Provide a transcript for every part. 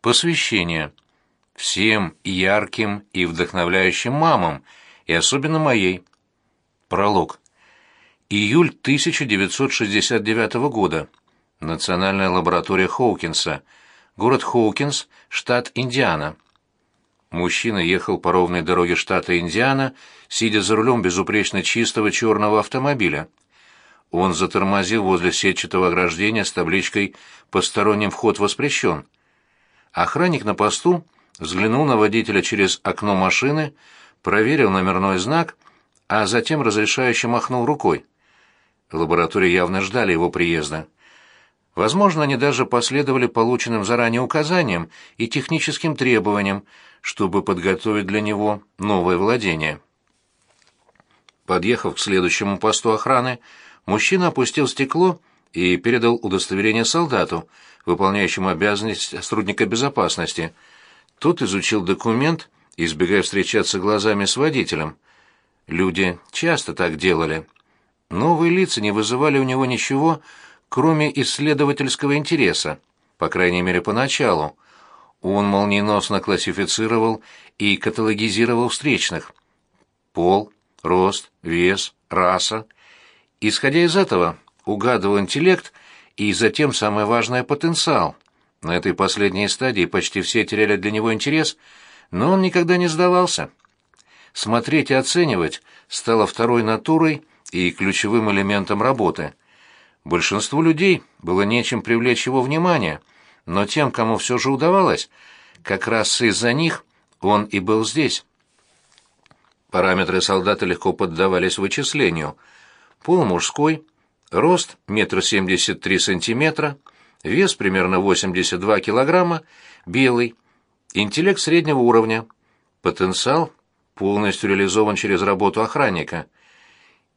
Посвящение. Всем ярким и вдохновляющим мамам, и особенно моей. Пролог. Июль 1969 года. Национальная лаборатория Хоукинса. Город Хоукинс, штат Индиана. Мужчина ехал по ровной дороге штата Индиана, сидя за рулем безупречно чистого черного автомобиля. Он затормозил возле сетчатого ограждения с табличкой «Посторонним вход воспрещен». Охранник на посту взглянул на водителя через окно машины, проверил номерной знак, а затем разрешающе махнул рукой. В лаборатории явно ждали его приезда. Возможно, они даже последовали полученным заранее указаниям и техническим требованиям, чтобы подготовить для него новое владение. Подъехав к следующему посту охраны, мужчина опустил стекло и передал удостоверение солдату, выполняющему обязанность сотрудника безопасности. Тот изучил документ, избегая встречаться глазами с водителем. Люди часто так делали. Новые лица не вызывали у него ничего, кроме исследовательского интереса, по крайней мере, поначалу. Он молниеносно классифицировал и каталогизировал встречных. Пол, рост, вес, раса. Исходя из этого, угадывал интеллект и затем самое важное — потенциал. На этой последней стадии почти все теряли для него интерес, но он никогда не сдавался. Смотреть и оценивать стало второй натурой и ключевым элементом работы. Большинству людей было нечем привлечь его внимание, но тем, кому все же удавалось, как раз из-за них он и был здесь. Параметры солдата легко поддавались вычислению. Пол мужской, рост метр семьдесят три сантиметра, вес примерно 82 килограмма, белый, интеллект среднего уровня, потенциал полностью реализован через работу охранника.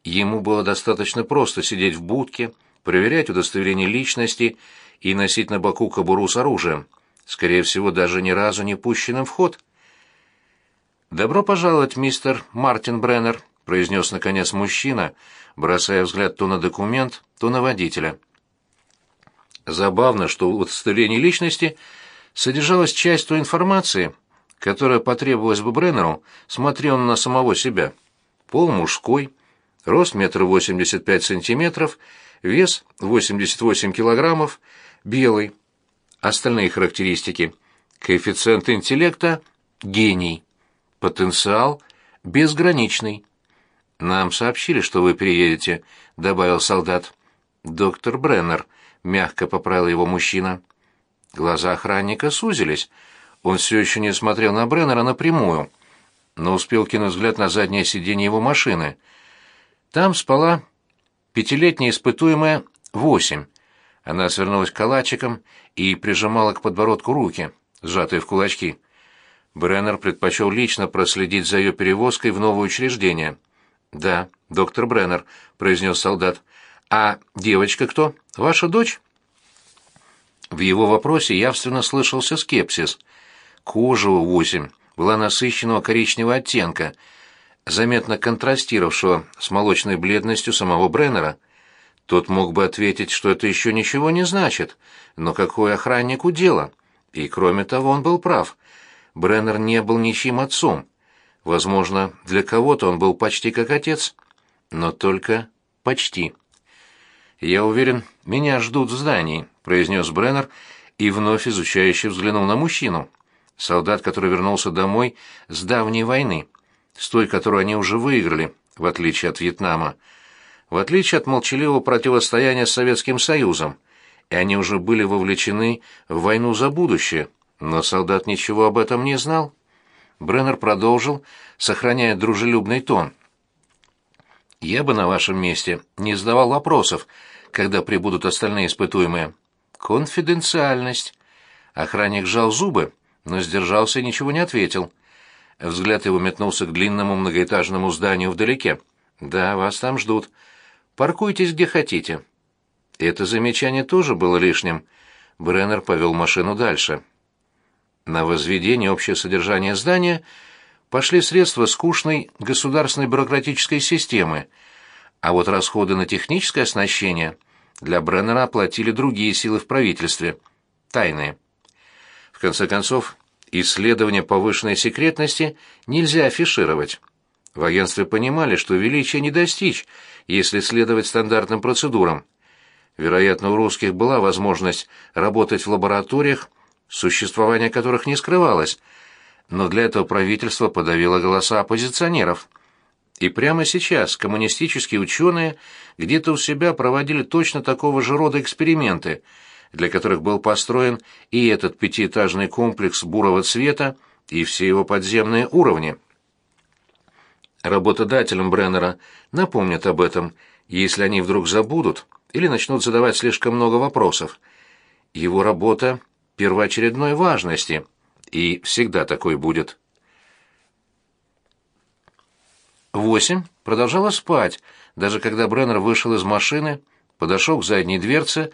Ему было достаточно просто сидеть в будке, проверять удостоверение личности и носить на боку кобуру с оружием, скорее всего, даже ни разу не пущенным в ход. «Добро пожаловать, мистер Мартин Бреннер», — произнес наконец мужчина, бросая взгляд то на документ, то на водителя. Забавно, что в удостоверении личности содержалась часть той информации, которая потребовалась бы Бреннеру, смотря он на самого себя. Пол мужской, рост метр восемьдесят пять сантиметров, вес 88 килограммов, белый. Остальные характеристики. Коэффициент интеллекта – гений. Потенциал – безграничный. «Нам сообщили, что вы приедете», — добавил солдат. «Доктор Бреннер», — мягко поправил его мужчина. Глаза охранника сузились. Он все еще не смотрел на Бреннера напрямую, но успел кинуть взгляд на заднее сиденье его машины. Там спала пятилетняя испытуемая восемь. Она свернулась калачиком и прижимала к подбородку руки, сжатые в кулачки. Бреннер предпочел лично проследить за ее перевозкой в новое учреждение — «Да, доктор Бреннер», — произнес солдат. «А девочка кто? Ваша дочь?» В его вопросе явственно слышался скепсис. Кожа у восемь была насыщенного коричневого оттенка, заметно контрастировавшего с молочной бледностью самого Бреннера. Тот мог бы ответить, что это еще ничего не значит, но какое охраннику дело? И кроме того, он был прав. Бреннер не был ничьим отцом. Возможно, для кого-то он был почти как отец, но только почти. «Я уверен, меня ждут в здании», — произнес Бреннер и вновь изучающе взглянул на мужчину. Солдат, который вернулся домой с давней войны, с той, которую они уже выиграли, в отличие от Вьетнама, в отличие от молчаливого противостояния с Советским Союзом, и они уже были вовлечены в войну за будущее, но солдат ничего об этом не знал. Бреннер продолжил, сохраняя дружелюбный тон. «Я бы на вашем месте не задавал вопросов, когда прибудут остальные испытуемые. Конфиденциальность». Охранник сжал зубы, но сдержался и ничего не ответил. Взгляд его метнулся к длинному многоэтажному зданию вдалеке. «Да, вас там ждут. Паркуйтесь где хотите». Это замечание тоже было лишним. Бреннер повел машину дальше. На возведение общее содержание здания пошли средства скучной государственной бюрократической системы, а вот расходы на техническое оснащение для Бреннера оплатили другие силы в правительстве, тайные. В конце концов, исследования повышенной секретности нельзя афишировать. В агентстве понимали, что величия не достичь, если следовать стандартным процедурам. Вероятно, у русских была возможность работать в лабораториях, существование которых не скрывалось, но для этого правительство подавило голоса оппозиционеров. И прямо сейчас коммунистические ученые где-то у себя проводили точно такого же рода эксперименты, для которых был построен и этот пятиэтажный комплекс бурого цвета, и все его подземные уровни. Работодателям Бреннера напомнят об этом, если они вдруг забудут или начнут задавать слишком много вопросов. Его работа первоочередной важности, и всегда такой будет. Восемь продолжала спать, даже когда Бреннер вышел из машины, подошел к задней дверце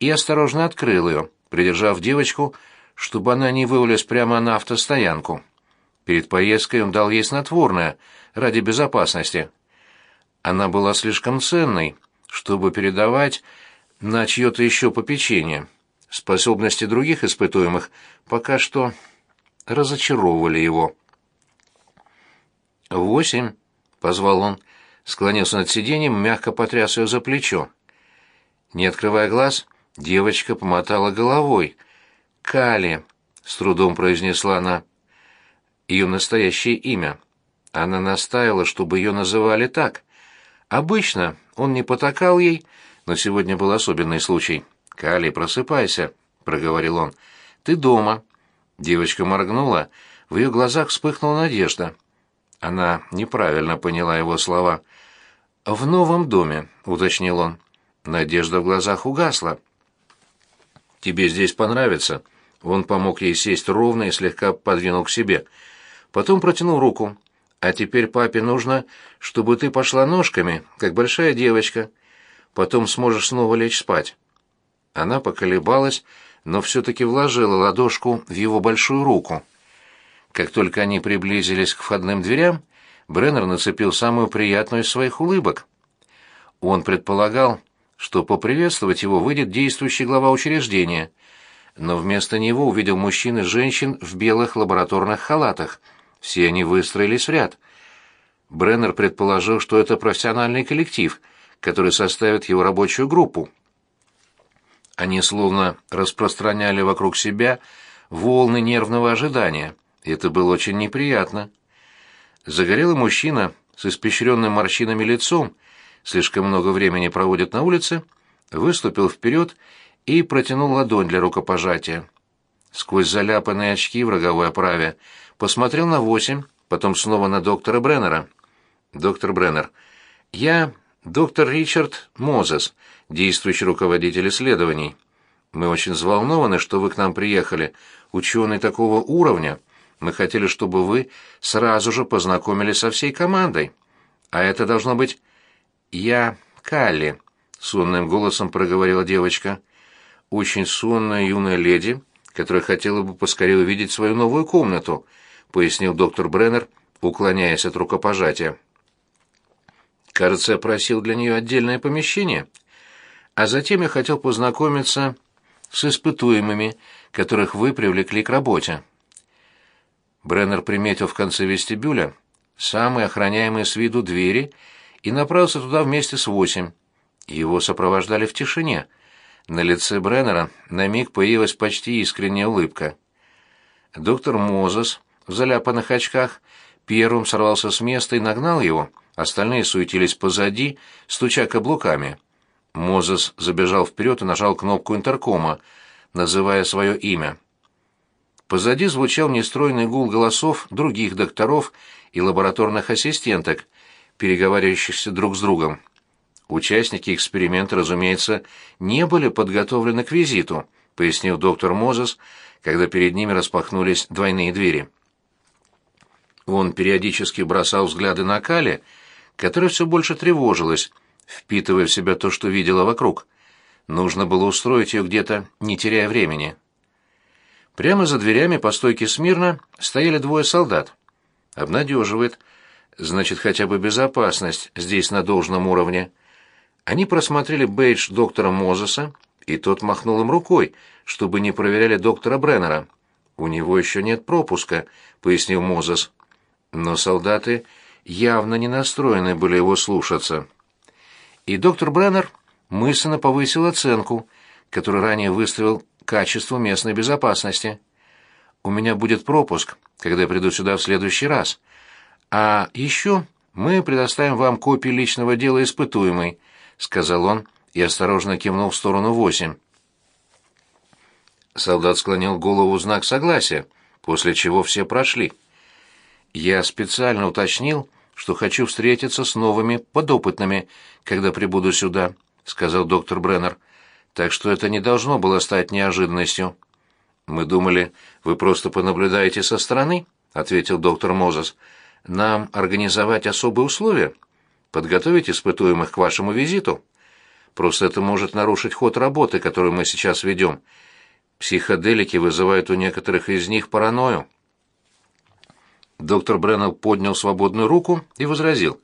и осторожно открыл ее, придержав девочку, чтобы она не вывалилась прямо на автостоянку. Перед поездкой он дал ей снотворное ради безопасности. Она была слишком ценной, чтобы передавать на чье-то еще попечение. Способности других испытуемых пока что разочаровывали его. «Восемь», — позвал он, склонился над сиденьем, мягко потряс ее за плечо. Не открывая глаз, девочка помотала головой. «Кали», — с трудом произнесла она, — ее настоящее имя. Она настаивала, чтобы ее называли так. Обычно он не потакал ей, но сегодня был особенный случай. «Кали, просыпайся», — проговорил он. «Ты дома». Девочка моргнула, в ее глазах вспыхнула надежда. Она неправильно поняла его слова. «В новом доме», — уточнил он. Надежда в глазах угасла. «Тебе здесь понравится». Он помог ей сесть ровно и слегка подвинул к себе. Потом протянул руку. «А теперь папе нужно, чтобы ты пошла ножками, как большая девочка. Потом сможешь снова лечь спать». Она поколебалась, но все-таки вложила ладошку в его большую руку. Как только они приблизились к входным дверям, Бреннер нацепил самую приятную из своих улыбок. Он предполагал, что поприветствовать его выйдет действующий глава учреждения, но вместо него увидел мужчин и женщин в белых лабораторных халатах. Все они выстроились в ряд. Бреннер предположил, что это профессиональный коллектив, который составит его рабочую группу. Они словно распространяли вокруг себя волны нервного ожидания. Это было очень неприятно. Загорелый мужчина с испещренным морщинами лицом, слишком много времени проводит на улице, выступил вперед и протянул ладонь для рукопожатия. Сквозь заляпанные очки в роговой оправе посмотрел на восемь, потом снова на доктора Бреннера. «Доктор Бреннер, я доктор Ричард Мозес, действующий руководитель исследований. Мы очень взволнованы, что вы к нам приехали, ученый такого уровня. Мы хотели, чтобы вы сразу же познакомились со всей командой. А это должно быть... Я Калли, — сонным голосом проговорила девочка. Очень сонная юная леди, которая хотела бы поскорее увидеть свою новую комнату, — пояснил доктор Бреннер, уклоняясь от рукопожатия. Кажется, просил для нее отдельное помещение. А затем я хотел познакомиться с испытуемыми, которых вы привлекли к работе. Бреннер приметил в конце вестибюля самые охраняемые с виду двери и направился туда вместе с восемь. Его сопровождали в тишине. На лице Бреннера на миг появилась почти искренняя улыбка. Доктор Мозес в заляпанных очках первым сорвался с места и нагнал его, остальные суетились позади, стуча каблуками. Мозес забежал вперед и нажал кнопку интеркома, называя свое имя. Позади звучал нестройный гул голосов других докторов и лабораторных ассистенток, переговаривающихся друг с другом. Участники эксперимента, разумеется, не были подготовлены к визиту, пояснил доктор Мозес, когда перед ними распахнулись двойные двери. Он периодически бросал взгляды на Кали, которая все больше тревожилась, впитывая в себя то, что видела вокруг. Нужно было устроить ее где-то, не теряя времени. Прямо за дверями по стойке смирно стояли двое солдат. Обнадеживает. Значит, хотя бы безопасность здесь на должном уровне. Они просмотрели бейдж доктора Мозеса, и тот махнул им рукой, чтобы не проверяли доктора Бреннера. У него еще нет пропуска, пояснил Мозес. Но солдаты явно не настроены были его слушаться. И доктор Бреннер мысленно повысил оценку, которую ранее выставил качеству местной безопасности. У меня будет пропуск, когда я приду сюда в следующий раз. А еще мы предоставим вам копию личного дела испытуемой, сказал он и осторожно кивнул в сторону восемь. Солдат склонил голову в знак согласия, после чего все прошли. Я специально уточнил, что хочу встретиться с новыми подопытными, когда прибуду сюда, сказал доктор Бреннер. Так что это не должно было стать неожиданностью. Мы думали, вы просто понаблюдаете со стороны, ответил доктор Мозес. Нам организовать особые условия, подготовить испытуемых к вашему визиту. Просто это может нарушить ход работы, которую мы сейчас ведем. Психоделики вызывают у некоторых из них паранойю. Доктор Бреннелл поднял свободную руку и возразил.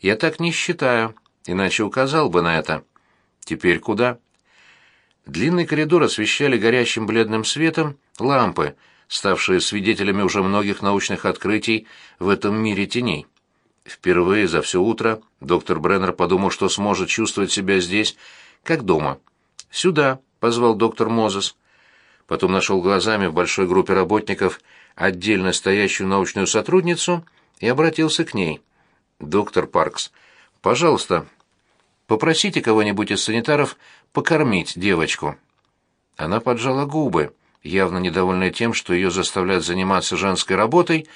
«Я так не считаю, иначе указал бы на это». «Теперь куда?» Длинный коридор освещали горящим бледным светом лампы, ставшие свидетелями уже многих научных открытий в этом мире теней. Впервые за все утро доктор Бреннер подумал, что сможет чувствовать себя здесь, как дома. «Сюда», — позвал доктор Мозес. Потом нашел глазами в большой группе работников отдельно стоящую научную сотрудницу и обратился к ней. «Доктор Паркс, пожалуйста, попросите кого-нибудь из санитаров покормить девочку». Она поджала губы, явно недовольная тем, что ее заставляют заниматься женской работой,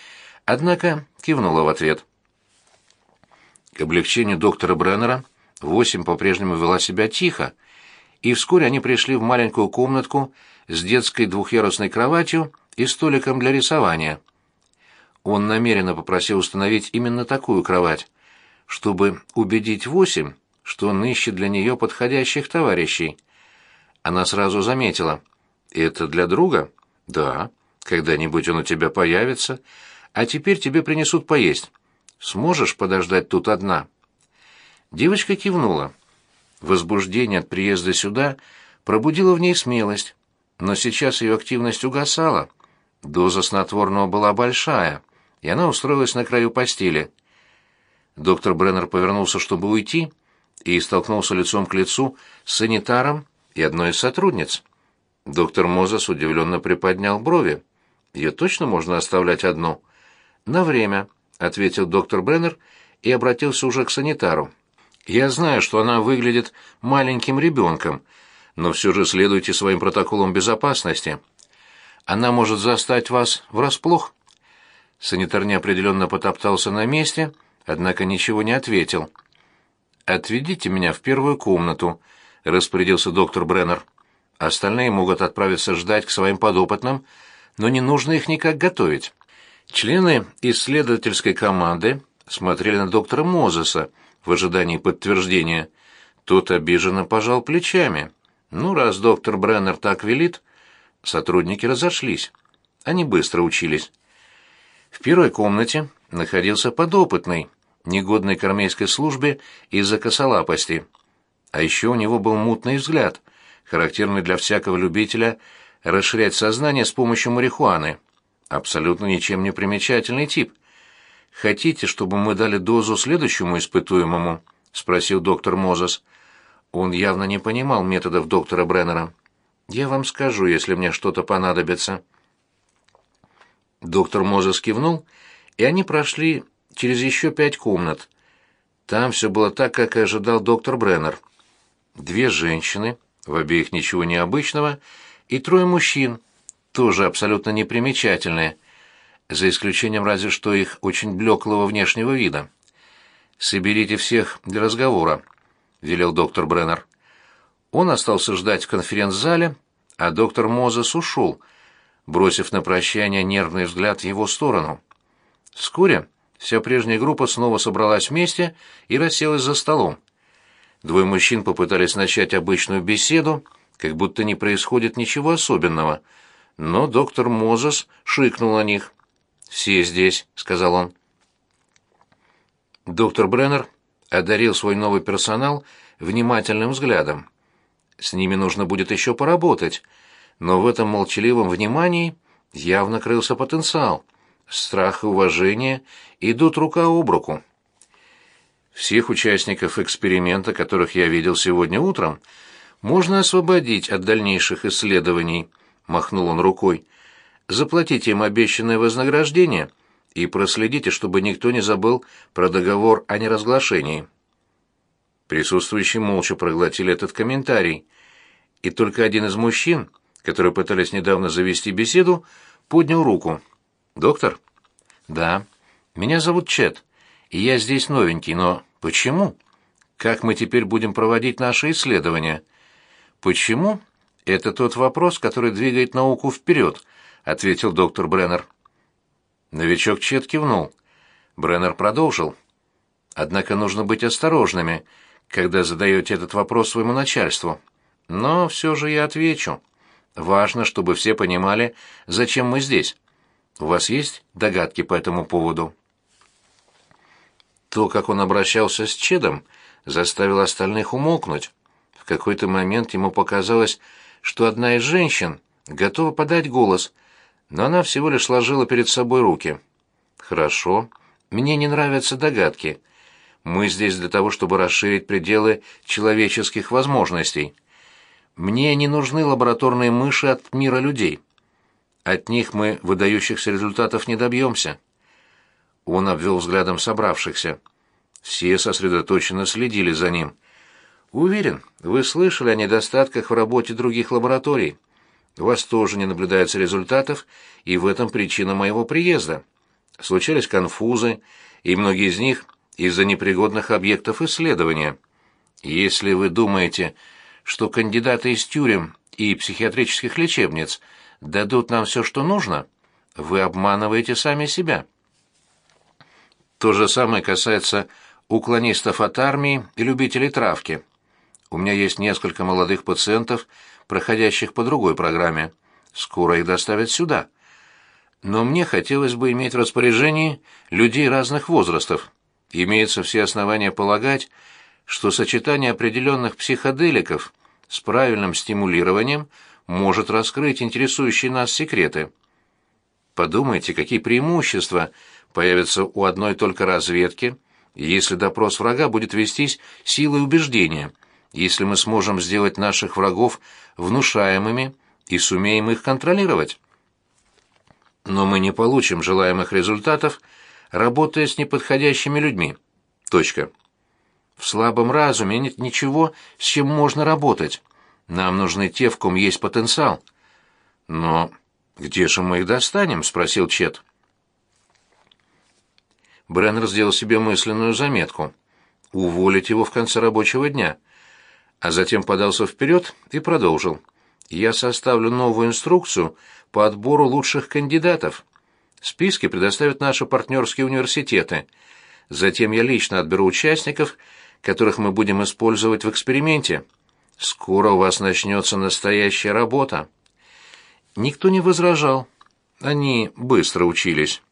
однако кивнула в ответ. К облегчению доктора Бреннера Восемь по-прежнему вела себя тихо, и вскоре они пришли в маленькую комнатку с детской двухъярусной кроватью и столиком для рисования. Он намеренно попросил установить именно такую кровать, чтобы убедить Восемь, что он ищет для нее подходящих товарищей. Она сразу заметила. «Это для друга?» «Да. Когда-нибудь он у тебя появится. А теперь тебе принесут поесть. Сможешь подождать тут одна?» Девочка кивнула. Возбуждение от приезда сюда пробудило в ней смелость, но сейчас ее активность угасала. Доза снотворного была большая, и она устроилась на краю постели. Доктор Бреннер повернулся, чтобы уйти, и столкнулся лицом к лицу с санитаром и одной из сотрудниц. Доктор Мозес удивленно приподнял брови. «Ее точно можно оставлять одну?» «На время», — ответил доктор Бреннер и обратился уже к санитару. «Я знаю, что она выглядит маленьким ребенком, но все же следуйте своим протоколам безопасности. Она может застать вас врасплох». Санитар неопределенно потоптался на месте, однако ничего не ответил. «Отведите меня в первую комнату», — распорядился доктор Бреннер. «Остальные могут отправиться ждать к своим подопытным, но не нужно их никак готовить». Члены исследовательской команды смотрели на доктора Мозеса в ожидании подтверждения. Тот обиженно пожал плечами. «Ну, раз доктор Бреннер так велит...» Сотрудники разошлись. Они быстро учились. В первой комнате находился подопытный, негодный к армейской службе из-за косолапости. А еще у него был мутный взгляд, характерный для всякого любителя расширять сознание с помощью марихуаны. Абсолютно ничем не примечательный тип. «Хотите, чтобы мы дали дозу следующему испытуемому?» — спросил доктор Мозес. Он явно не понимал методов доктора Бреннера. «Я вам скажу, если мне что-то понадобится». Доктор Мозес кивнул, и они прошли через еще пять комнат. Там все было так, как и ожидал доктор Бреннер. Две женщины, в обеих ничего необычного, и трое мужчин, тоже абсолютно непримечательные, за исключением разве что их очень блеклого внешнего вида. «Соберите всех для разговора», — велел доктор Бреннер. Он остался ждать в конференц-зале, а доктор Мозес ушел, бросив на прощание нервный взгляд в его сторону. Вскоре вся прежняя группа снова собралась вместе и расселась за столом. Двое мужчин попытались начать обычную беседу, как будто не происходит ничего особенного, но доктор Мозес шикнул на них. «Все здесь», — сказал он. Доктор Бреннер одарил свой новый персонал внимательным взглядом. С ними нужно будет еще поработать, но в этом молчаливом внимании явно крылся потенциал. Страх и уважение идут рука об руку. Всех участников эксперимента, которых я видел сегодня утром, можно освободить от дальнейших исследований, махнул он рукой. Заплатите им обещанное вознаграждение и проследите, чтобы никто не забыл про договор о неразглашении. Присутствующие молча проглотили этот комментарий, и только один из мужчин, которые пытались недавно завести беседу, поднял руку. «Доктор?» «Да. Меня зовут Чет, и я здесь новенький, но почему? Как мы теперь будем проводить наши исследования?» «Почему?» «Это тот вопрос, который двигает науку вперед», — ответил доктор Бреннер. Новичок Чет кивнул. Бреннер продолжил. «Однако нужно быть осторожными, когда задаете этот вопрос своему начальству. Но все же я отвечу. Важно, чтобы все понимали, зачем мы здесь. У вас есть догадки по этому поводу?» То, как он обращался с Чедом, заставило остальных умолкнуть. В какой-то момент ему показалось, что одна из женщин готова подать голос, но она всего лишь сложила перед собой руки. «Хорошо. Мне не нравятся догадки. Мы здесь для того, чтобы расширить пределы человеческих возможностей. Мне не нужны лабораторные мыши от мира людей. От них мы выдающихся результатов не добьемся». Он обвел взглядом собравшихся. Все сосредоточенно следили за ним. «Уверен, вы слышали о недостатках в работе других лабораторий. У вас тоже не наблюдается результатов, и в этом причина моего приезда. Случались конфузы, и многие из них из-за непригодных объектов исследования. Если вы думаете, что кандидаты из тюрем и психиатрических лечебниц дадут нам все, что нужно, вы обманываете сами себя. То же самое касается уклонистов от армии и любителей травки. У меня есть несколько молодых пациентов, проходящих по другой программе. Скоро их доставят сюда. Но мне хотелось бы иметь в распоряжении людей разных возрастов. Имеются все основания полагать, что сочетание определенных психоделиков с правильным стимулированием может раскрыть интересующие нас секреты. Подумайте, какие преимущества появятся у одной только разведки, если допрос врага будет вестись силой убеждения, если мы сможем сделать наших врагов внушаемыми и сумеем их контролировать. Но мы не получим желаемых результатов, работая с неподходящими людьми. Точка. В слабом разуме нет ничего, с чем можно работать. Нам нужны те, в ком есть потенциал. Но где же мы их достанем? спросил Чет. Бреннер сделал себе мысленную заметку. Уволить его в конце рабочего дня. А затем подался вперед и продолжил. Я составлю новую инструкцию по отбору лучших кандидатов. Списки предоставят наши партнерские университеты. Затем я лично отберу участников, которых мы будем использовать в эксперименте. Скоро у вас начнется настоящая работа. Никто не возражал. Они быстро учились.